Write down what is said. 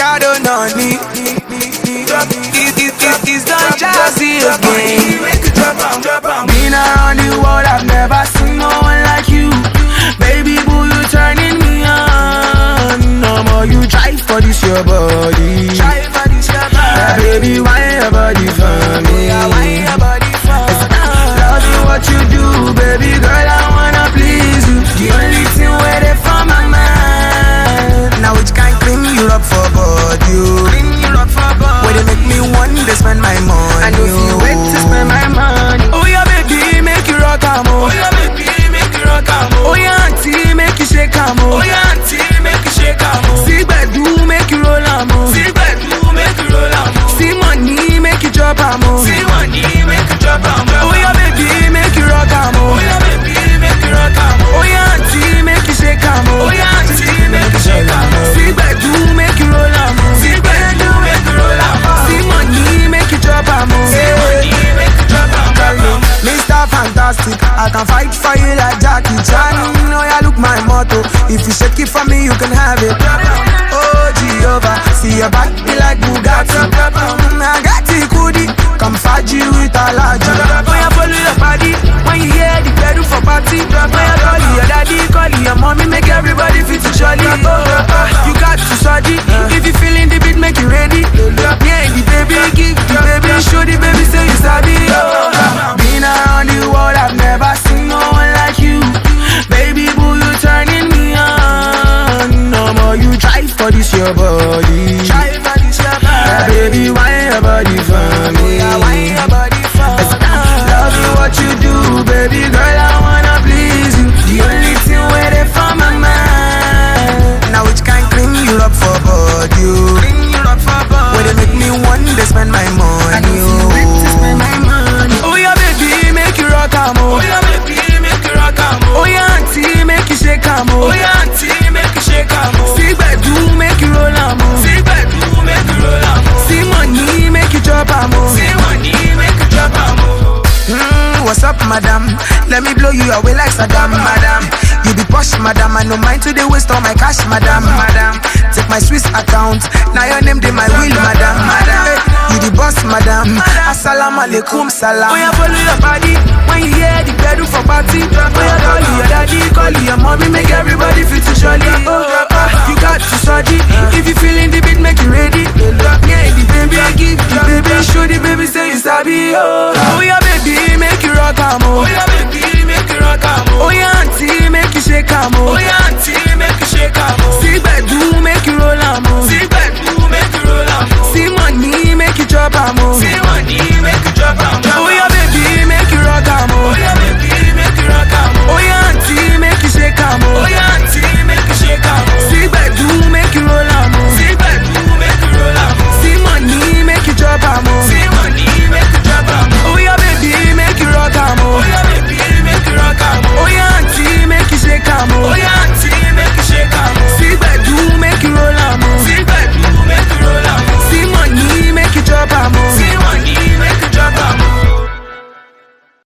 Reekado Noni. It, it, it, it's Don Jazzy again. Been around the world, I've never seen no one like you. Baby boo, you turning me on. No more you try for this your body. Try for this your body. Baby, why your body for me? I know you wait to spend my money. Oh yeah, baby, make you rock 'em, oh. Oh yeah, baby, make you rock 'em, oh. Oh yeah, auntie, make you shake 'em, oh. Oh yeah, auntie, make you shake 'em, oh. See do make you roll 'em, oh. See do make you roll 'em, oh. See money, make you drop 'em, oh. See money, make you drop 'em, I can fight for you like Jackie Chan. Oh yeah, look my motto. If you shake it for me, you can have it. Oh Jehovah, see your back be like Bugatti. Mm, I got it, goodie. Come faji with a large. Oh yeah, follow your body. When you hear the pedal for party, oh yeah, call your daddy, call your mommy, make everybody feel to jolly. Oh, you got to study. If you feeling your body. Try your body. Baby, why your body for me? Madam? Let me blow you away like Saddam, madam. You be posh, madam. I no mind to the waste all my cash, madam, madam. Take my Swiss account. Now your name dey my will, madam, madam. You the boss, madam. Assalamu alaikum, salam. Oh yeah, follow your body when you hear the pedal for party. Oh yeah, call your daddy, call your mommy, make everybody feel to jolly. Oh, you got to study. If you feeling the beat, make you ready. Yeah, the baby, give the baby, show the baby, say you sabi. Oh,